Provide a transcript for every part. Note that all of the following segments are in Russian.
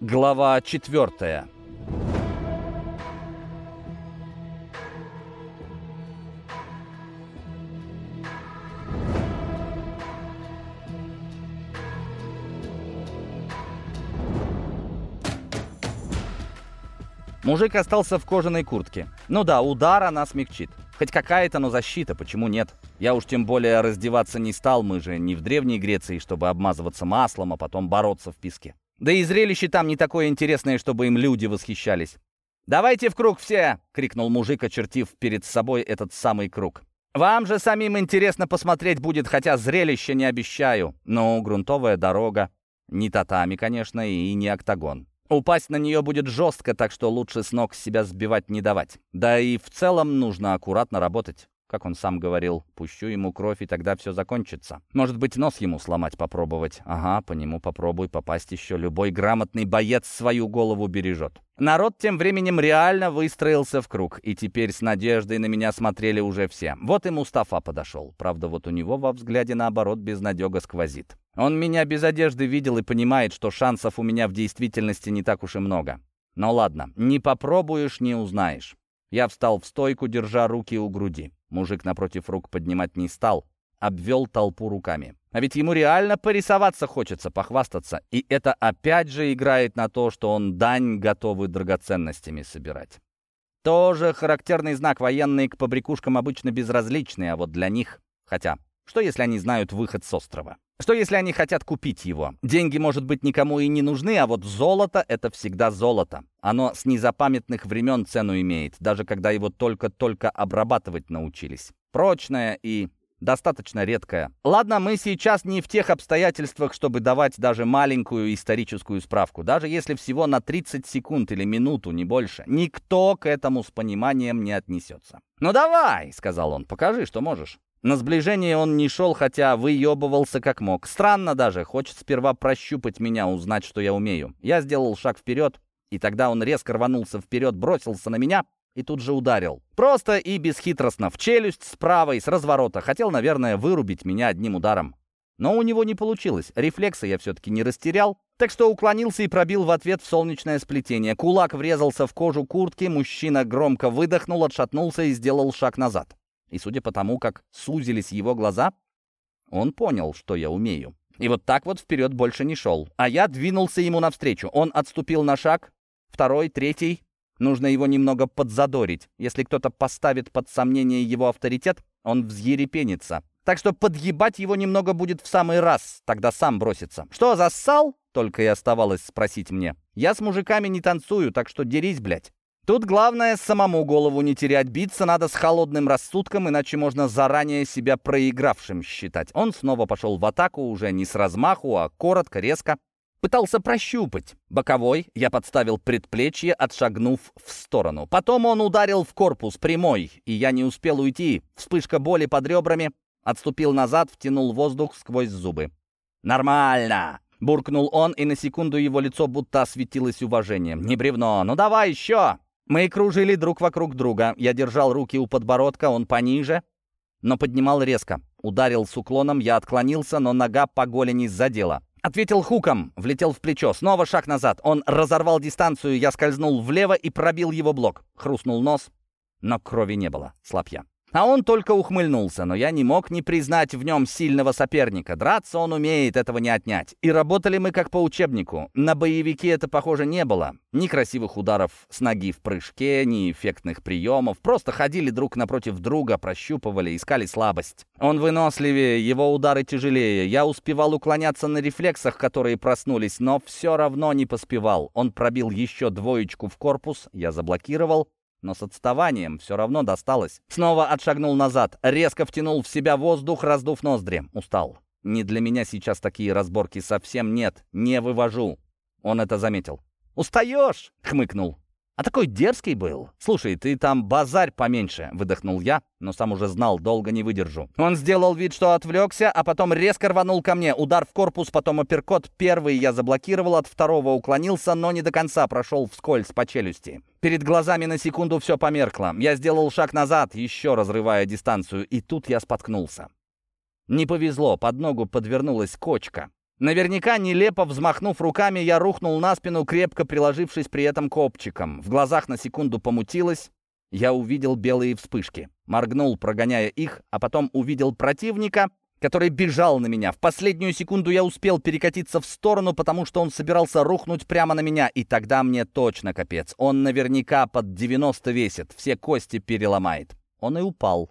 Глава четвертая. Мужик остался в кожаной куртке. Ну да, удар она смягчит. Хоть какая-то, но защита, почему нет? Я уж тем более раздеваться не стал, мы же не в Древней Греции, чтобы обмазываться маслом, а потом бороться в песке. Да и зрелище там не такое интересное, чтобы им люди восхищались. «Давайте в круг все!» — крикнул мужик, очертив перед собой этот самый круг. «Вам же самим интересно посмотреть будет, хотя зрелище не обещаю. Ну, грунтовая дорога. Не татами, конечно, и не октагон. Упасть на нее будет жестко, так что лучше с ног себя сбивать не давать. Да и в целом нужно аккуратно работать. Как он сам говорил, пущу ему кровь, и тогда все закончится. Может быть, нос ему сломать попробовать. Ага, по нему попробуй попасть еще. Любой грамотный боец свою голову бережет. Народ тем временем реально выстроился в круг, и теперь с надеждой на меня смотрели уже все. Вот и Мустафа подошел. Правда, вот у него во взгляде, наоборот, безнадега сквозит. Он меня без одежды видел и понимает, что шансов у меня в действительности не так уж и много. Но ладно, не попробуешь, не узнаешь. Я встал в стойку, держа руки у груди. Мужик напротив рук поднимать не стал, обвел толпу руками. А ведь ему реально порисоваться хочется, похвастаться. И это опять же играет на то, что он дань готовый драгоценностями собирать. Тоже характерный знак. Военные к побрякушкам обычно безразличны, а вот для них... Хотя, что если они знают выход с острова? Что если они хотят купить его? Деньги, может быть, никому и не нужны, а вот золото — это всегда золото. Оно с незапамятных времен цену имеет, даже когда его только-только обрабатывать научились. Прочное и достаточно редкое. Ладно, мы сейчас не в тех обстоятельствах, чтобы давать даже маленькую историческую справку. Даже если всего на 30 секунд или минуту, не больше. Никто к этому с пониманием не отнесется. «Ну давай!» — сказал он. «Покажи, что можешь». На сближение он не шел, хотя выебывался как мог. Странно даже, хочет сперва прощупать меня, узнать, что я умею. Я сделал шаг вперед, и тогда он резко рванулся вперед, бросился на меня и тут же ударил. Просто и бесхитростно, в челюсть с правой, с разворота. Хотел, наверное, вырубить меня одним ударом. Но у него не получилось. Рефлексы я все-таки не растерял, так что уклонился и пробил в ответ в солнечное сплетение. Кулак врезался в кожу куртки, мужчина громко выдохнул, отшатнулся и сделал шаг назад. И судя по тому, как сузились его глаза, он понял, что я умею. И вот так вот вперед больше не шел. А я двинулся ему навстречу. Он отступил на шаг, второй, третий. Нужно его немного подзадорить. Если кто-то поставит под сомнение его авторитет, он взъерепенится. Так что подъебать его немного будет в самый раз, тогда сам бросится. «Что, зассал?» — только и оставалось спросить мне. «Я с мужиками не танцую, так что дерись, блядь». Тут главное самому голову не терять, биться надо с холодным рассудком, иначе можно заранее себя проигравшим считать. Он снова пошел в атаку, уже не с размаху, а коротко, резко. Пытался прощупать. Боковой я подставил предплечье, отшагнув в сторону. Потом он ударил в корпус прямой, и я не успел уйти. Вспышка боли под ребрами. Отступил назад, втянул воздух сквозь зубы. «Нормально!» Буркнул он, и на секунду его лицо будто осветилось уважением. «Не бревно! Ну давай еще!» Мы кружили друг вокруг друга. Я держал руки у подбородка, он пониже, но поднимал резко. Ударил с уклоном, я отклонился, но нога по голени задела. Ответил хуком, влетел в плечо. Снова шаг назад. Он разорвал дистанцию, я скользнул влево и пробил его блок. Хрустнул нос, но крови не было. Слаб я. А он только ухмыльнулся, но я не мог не признать в нем сильного соперника. Драться он умеет, этого не отнять. И работали мы как по учебнику. На боевике это, похоже, не было. Ни красивых ударов с ноги в прыжке, ни эффектных приемов. Просто ходили друг напротив друга, прощупывали, искали слабость. Он выносливее, его удары тяжелее. Я успевал уклоняться на рефлексах, которые проснулись, но все равно не поспевал. Он пробил еще двоечку в корпус, я заблокировал, но с отставанием все равно досталось. Снова отшагнул назад, резко втянул в себя воздух, раздув ноздри. Устал. Не для меня сейчас такие разборки совсем нет. Не вывожу. Он это заметил. «Устаешь?» — хмыкнул. «А такой дерзкий был. Слушай, ты там базарь поменьше», — выдохнул я, но сам уже знал, долго не выдержу. Он сделал вид, что отвлекся, а потом резко рванул ко мне. Удар в корпус, потом апперкот. Первый я заблокировал, от второго уклонился, но не до конца прошел вскользь по челюсти. Перед глазами на секунду все померкло. Я сделал шаг назад, еще разрывая дистанцию, и тут я споткнулся. Не повезло, под ногу подвернулась кочка. Наверняка, нелепо взмахнув руками, я рухнул на спину, крепко приложившись при этом копчиком. В глазах на секунду помутилось. Я увидел белые вспышки. Моргнул, прогоняя их, а потом увидел противника, который бежал на меня. В последнюю секунду я успел перекатиться в сторону, потому что он собирался рухнуть прямо на меня, и тогда мне точно капец. Он наверняка под 90 весит, все кости переломает. Он и упал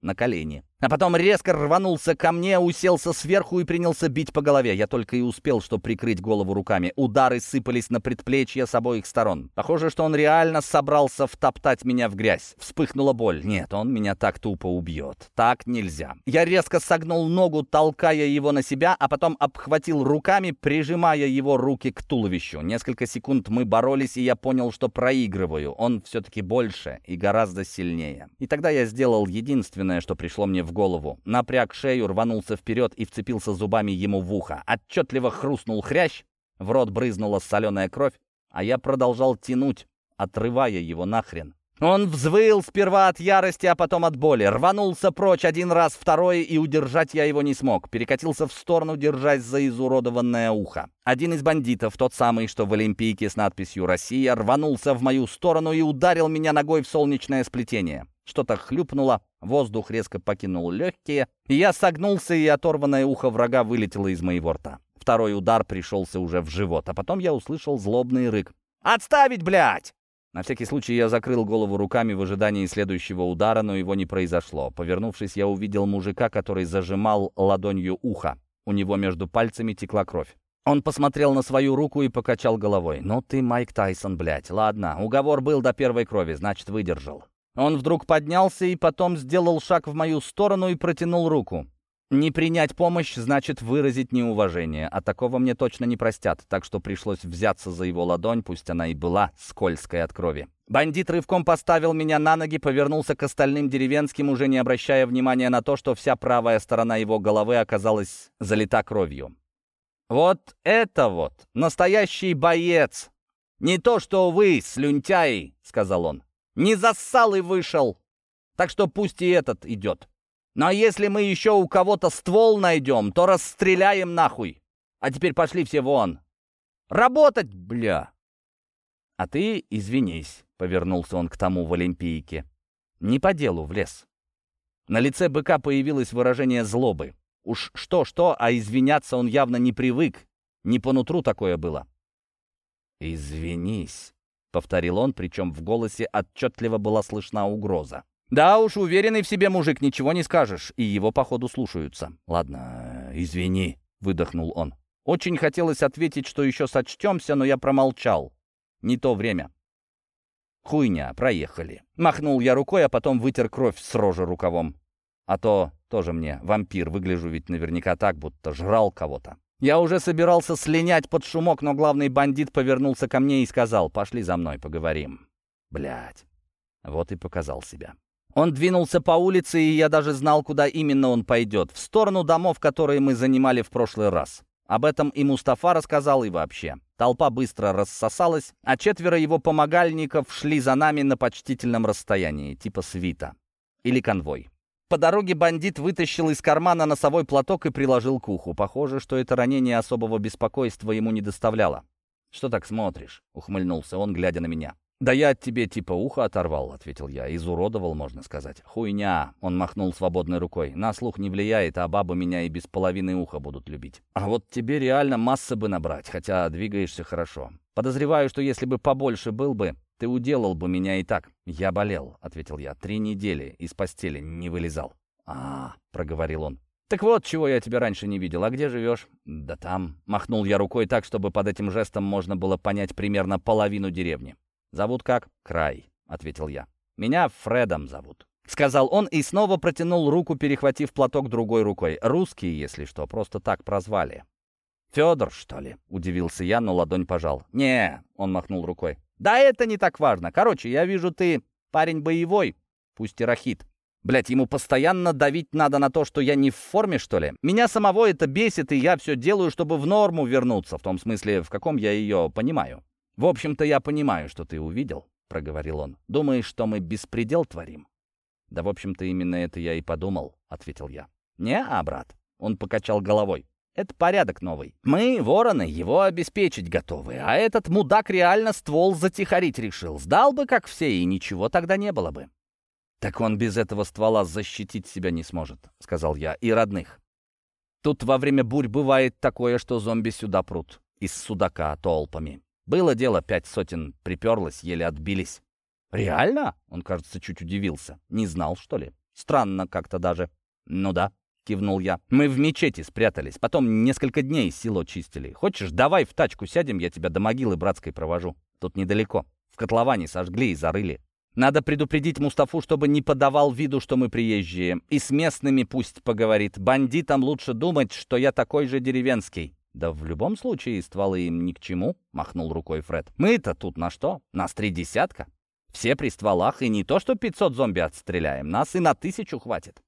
на колени. А потом резко рванулся ко мне, уселся сверху и принялся бить по голове. Я только и успел, что прикрыть голову руками. Удары сыпались на предплечье с обоих сторон. Похоже, что он реально собрался втоптать меня в грязь. Вспыхнула боль. Нет, он меня так тупо убьет. Так нельзя. Я резко согнул ногу, толкая его на себя, а потом обхватил руками, прижимая его руки к туловищу. Несколько секунд мы боролись, и я понял, что проигрываю. Он все-таки больше и гораздо сильнее. И тогда я сделал единственное, что пришло мне в голову. Напряг шею, рванулся вперед и вцепился зубами ему в ухо. Отчетливо хрустнул хрящ, в рот брызнула соленая кровь, а я продолжал тянуть, отрывая его нахрен. Он взвыл сперва от ярости, а потом от боли. Рванулся прочь один раз, второй, и удержать я его не смог. Перекатился в сторону, держась за изуродованное ухо. Один из бандитов, тот самый, что в Олимпийке с надписью «Россия», рванулся в мою сторону и ударил меня ногой в солнечное сплетение. Что-то хлюпнуло, воздух резко покинул легкие, и я согнулся, и оторванное ухо врага вылетело из моего рта. Второй удар пришелся уже в живот, а потом я услышал злобный рык. «Отставить, блядь!» На всякий случай я закрыл голову руками в ожидании следующего удара, но его не произошло. Повернувшись, я увидел мужика, который зажимал ладонью ухо. У него между пальцами текла кровь. Он посмотрел на свою руку и покачал головой. «Ну ты Майк Тайсон, блядь. Ладно, уговор был до первой крови, значит, выдержал». Он вдруг поднялся и потом сделал шаг в мою сторону и протянул руку. Не принять помощь значит выразить неуважение, а такого мне точно не простят, так что пришлось взяться за его ладонь, пусть она и была скользкой от крови. Бандит рывком поставил меня на ноги, повернулся к остальным деревенским, уже не обращая внимания на то, что вся правая сторона его головы оказалась залита кровью. «Вот это вот настоящий боец! Не то, что вы, слюнтяи!» — сказал он. Не зассал и вышел. Так что пусть и этот идет. Но если мы еще у кого-то ствол найдем, то расстреляем нахуй. А теперь пошли все вон. Работать, бля!» «А ты извинись», — повернулся он к тому в Олимпийке. «Не по делу влез». На лице быка появилось выражение злобы. Уж что-что, а извиняться он явно не привык. Не по нутру такое было. «Извинись», — повторил он, причем в голосе отчетливо была слышна угроза. «Да уж, уверенный в себе мужик, ничего не скажешь, и его, походу, слушаются». «Ладно, извини», — выдохнул он. Очень хотелось ответить, что еще сочтемся, но я промолчал. Не то время. «Хуйня, проехали». Махнул я рукой, а потом вытер кровь с рожи рукавом. А то тоже мне вампир, выгляжу ведь наверняка так, будто жрал кого-то. Я уже собирался слинять под шумок, но главный бандит повернулся ко мне и сказал, «Пошли за мной, поговорим». Блядь. Вот и показал себя. Он двинулся по улице, и я даже знал, куда именно он пойдет. В сторону домов, которые мы занимали в прошлый раз. Об этом и Мустафа рассказал, и вообще. Толпа быстро рассосалась, а четверо его помогальников шли за нами на почтительном расстоянии, типа свита. Или конвой. По дороге бандит вытащил из кармана носовой платок и приложил к уху. Похоже, что это ранение особого беспокойства ему не доставляло. «Что так смотришь?» — ухмыльнулся он, глядя на меня. «Да я от тебе типа ухо оторвал», — ответил я. «Изуродовал, можно сказать». «Хуйня!» — он махнул свободной рукой. «На слух не влияет, а бабы меня и без половины уха будут любить. А вот тебе реально массы бы набрать, хотя двигаешься хорошо. Подозреваю, что если бы побольше был бы, ты уделал бы меня и так. Я болел, ответил я. Три недели из постели не вылезал. А, проговорил он. «Так вот, чего я тебя раньше не видел. А где живешь?» «Да там». Махнул я рукой так, чтобы под этим жестом можно было понять примерно половину деревни. «Зовут как?» «Край», — ответил я. «Меня Фредом зовут». Сказал он и снова протянул руку, перехватив платок другой рукой. «Русские, если что, просто так прозвали». «Федор, что ли?» — удивился я, но ладонь пожал. «Не», — он махнул рукой. Да это не так важно. Короче, я вижу, ты парень боевой, пусть и рахит. Блять, ему постоянно давить надо на то, что я не в форме, что ли? Меня самого это бесит, и я все делаю, чтобы в норму вернуться, в том смысле, в каком я ее понимаю. В общем-то, я понимаю, что ты увидел, — проговорил он. Думаешь, что мы беспредел творим? Да, в общем-то, именно это я и подумал, — ответил я. Не, а, брат, он покачал головой. Это порядок новый. Мы, вороны, его обеспечить готовы, а этот мудак реально ствол затихарить решил. Сдал бы, как все, и ничего тогда не было бы. «Так он без этого ствола защитить себя не сможет», — сказал я, — «и родных. Тут во время бурь бывает такое, что зомби сюда прут. Из судака толпами. Было дело, пять сотен приперлось, еле отбились». «Реально?» — он, кажется, чуть удивился. «Не знал, что ли? Странно как-то даже». «Ну да», — кивнул я. «Мы в мечети спрятались, потом несколько дней село чистили. Хочешь, давай в тачку сядем, я тебя до могилы братской провожу. Тут недалеко. В котловане сожгли и зарыли. Надо предупредить Мустафу, чтобы не подавал виду, что мы приезжие. И с местными пусть поговорит. Бандитам лучше думать, что я такой же деревенский». «Да в любом случае стволы им ни к чему», — махнул рукой Фред. «Мы-то тут на что? Нас три десятка. Все при стволах, и не то что 500 зомби отстреляем, нас и на тысячу хватит».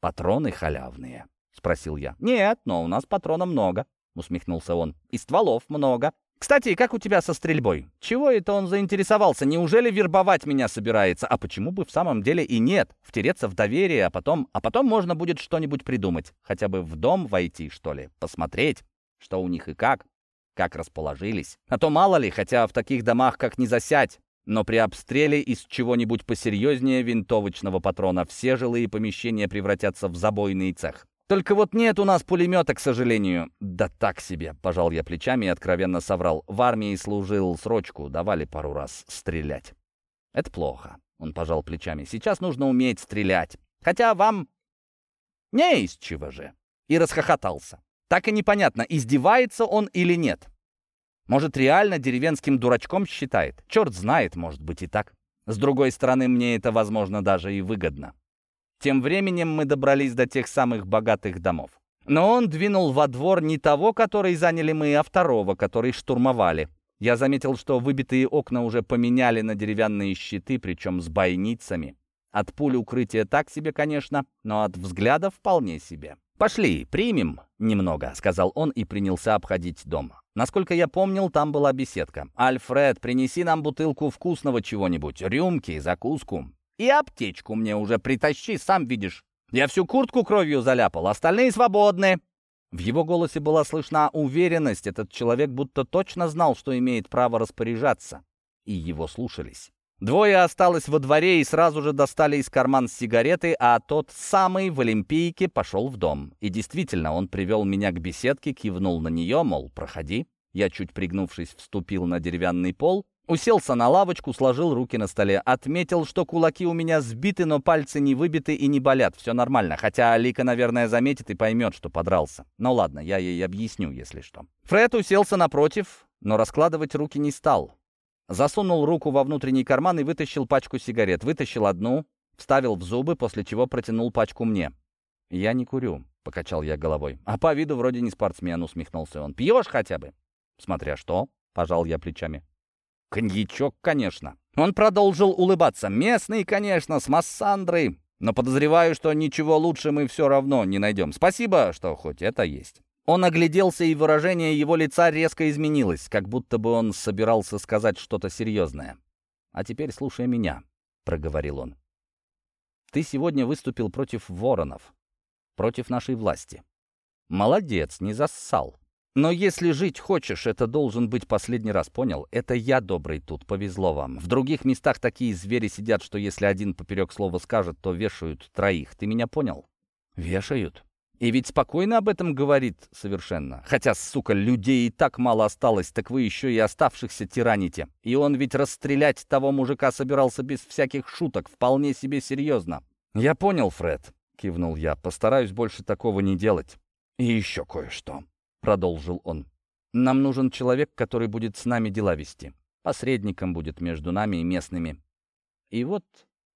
«Патроны халявные?» — спросил я. «Нет, но у нас патрона много», — усмехнулся он. «И стволов много. Кстати, как у тебя со стрельбой? Чего это он заинтересовался? Неужели вербовать меня собирается? А почему бы в самом деле и нет? Втереться в доверие, а потом... А потом можно будет что-нибудь придумать. Хотя бы в дом войти, что ли. Посмотреть, что у них и как. Как расположились. А то мало ли, хотя в таких домах как не засядь. Но при обстреле из чего-нибудь посерьезнее винтовочного патрона все жилые помещения превратятся в забойный цех. Только вот нет у нас пулемета, к сожалению. Да так себе, пожал я плечами и откровенно соврал. В армии служил срочку, давали пару раз стрелять. Это плохо, он пожал плечами. Сейчас нужно уметь стрелять. Хотя вам не из чего же. И расхохотался. Так и непонятно, издевается он или нет. Может, реально деревенским дурачком считает? Черт знает, может быть и так. С другой стороны, мне это, возможно, даже и выгодно. Тем временем мы добрались до тех самых богатых домов. Но он двинул во двор не того, который заняли мы, а второго, который штурмовали. Я заметил, что выбитые окна уже поменяли на деревянные щиты, причем с бойницами. От пули укрытие так себе, конечно, но от взгляда вполне себе. «Пошли, примем немного», — сказал он и принялся обходить дом. Насколько я помнил, там была беседка. «Альфред, принеси нам бутылку вкусного чего-нибудь, рюмки, закуску. И аптечку мне уже притащи, сам видишь. Я всю куртку кровью заляпал, остальные свободны». В его голосе была слышна уверенность. Этот человек будто точно знал, что имеет право распоряжаться. И его слушались. Двое осталось во дворе и сразу же достали из карман сигареты, а тот самый в Олимпийке пошел в дом. И действительно, он привел меня к беседке, кивнул на нее, мол, проходи. Я, чуть пригнувшись, вступил на деревянный пол Уселся на лавочку, сложил руки на столе. Отметил, что кулаки у меня сбиты, но пальцы не выбиты и не болят. Все нормально. Хотя Алика, наверное, заметит и поймет, что подрался. Ну ладно, я ей объясню, если что. Фред уселся напротив, но раскладывать руки не стал. Засунул руку во внутренний карман и вытащил пачку сигарет. Вытащил одну, вставил в зубы, после чего протянул пачку мне. «Я не курю», — покачал я головой. «А по виду вроде не спортсмен», — усмехнулся он. «Пьешь хотя бы?» «Смотря что», — пожал я плечами. Коньячок, конечно. Он продолжил улыбаться. Местный, конечно, с массандрой. Но подозреваю, что ничего лучше мы все равно не найдем. Спасибо, что хоть это есть. Он огляделся, и выражение его лица резко изменилось, как будто бы он собирался сказать что-то серьезное. «А теперь слушай меня», — проговорил он. «Ты сегодня выступил против воронов, против нашей власти. Молодец, не зассал. Но если жить хочешь, это должен быть последний раз, понял? Это я добрый тут, повезло вам. В других местах такие звери сидят, что если один поперек слова скажет, то вешают троих. Ты меня понял? Вешают. И ведь спокойно об этом говорит совершенно. Хотя, сука, людей и так мало осталось, так вы еще и оставшихся тираните. И он ведь расстрелять того мужика собирался без всяких шуток, вполне себе серьезно. «Я понял, Фред», — кивнул я, — «постараюсь больше такого не делать». «И еще кое-что». — продолжил он. «Нам нужен человек, который будет с нами дела вести. Посредником будет между нами и местными. И вот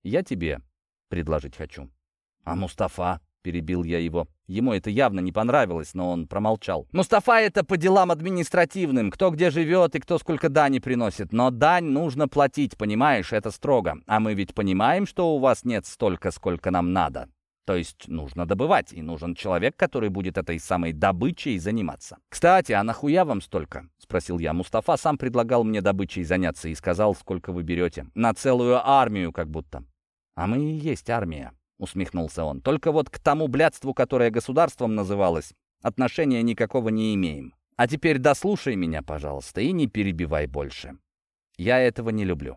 я тебе предложить хочу». «А Мустафа?» — перебил я его. Ему это явно не понравилось, но он промолчал. «Мустафа — это по делам административным, кто где живет и кто сколько дани приносит. Но дань нужно платить, понимаешь, это строго. А мы ведь понимаем, что у вас нет столько, сколько нам надо. То есть нужно добывать, и нужен человек, который будет этой самой добычей заниматься. «Кстати, а нахуя вам столько?» — спросил я. Мустафа сам предлагал мне добычей заняться и сказал, сколько вы берете. На целую армию как будто. «А мы и есть армия», — усмехнулся он. «Только вот к тому блядству, которое государством называлось, отношения никакого не имеем. А теперь дослушай меня, пожалуйста, и не перебивай больше. Я этого не люблю».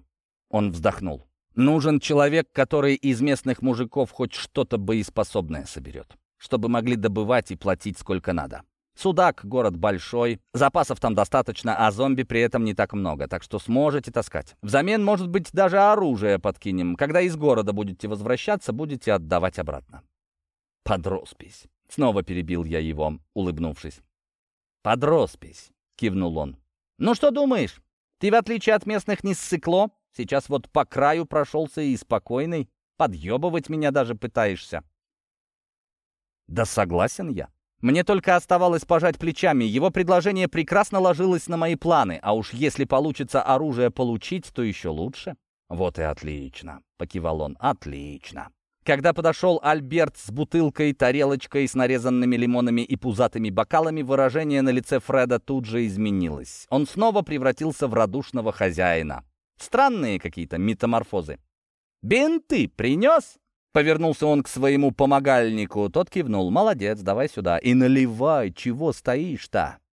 Он вздохнул. «Нужен человек, который из местных мужиков хоть что-то боеспособное соберет, чтобы могли добывать и платить сколько надо. Судак — город большой, запасов там достаточно, а зомби при этом не так много, так что сможете таскать. Взамен, может быть, даже оружие подкинем. Когда из города будете возвращаться, будете отдавать обратно. Под роспись. Снова перебил я его, улыбнувшись. Под роспись, кивнул он. Ну что думаешь? Ты, в отличие от местных, не ссыкло? Сейчас вот по краю прошелся и спокойный. Подъебывать меня даже пытаешься. Да согласен я. Мне только оставалось пожать плечами. Его предложение прекрасно ложилось на мои планы, а уж если получится оружие получить, то еще лучше. «Вот и отлично», — покивал он, — «отлично». Когда подошел Альберт с бутылкой, тарелочкой с нарезанными лимонами и пузатыми бокалами, выражение на лице Фреда тут же изменилось. Он снова превратился в радушного хозяина. Странные какие-то метаморфозы. «Бинты принес?» Повернулся он к своему помогальнику. Тот кивнул. «Молодец, давай сюда. И наливай, чего стоишь-то?»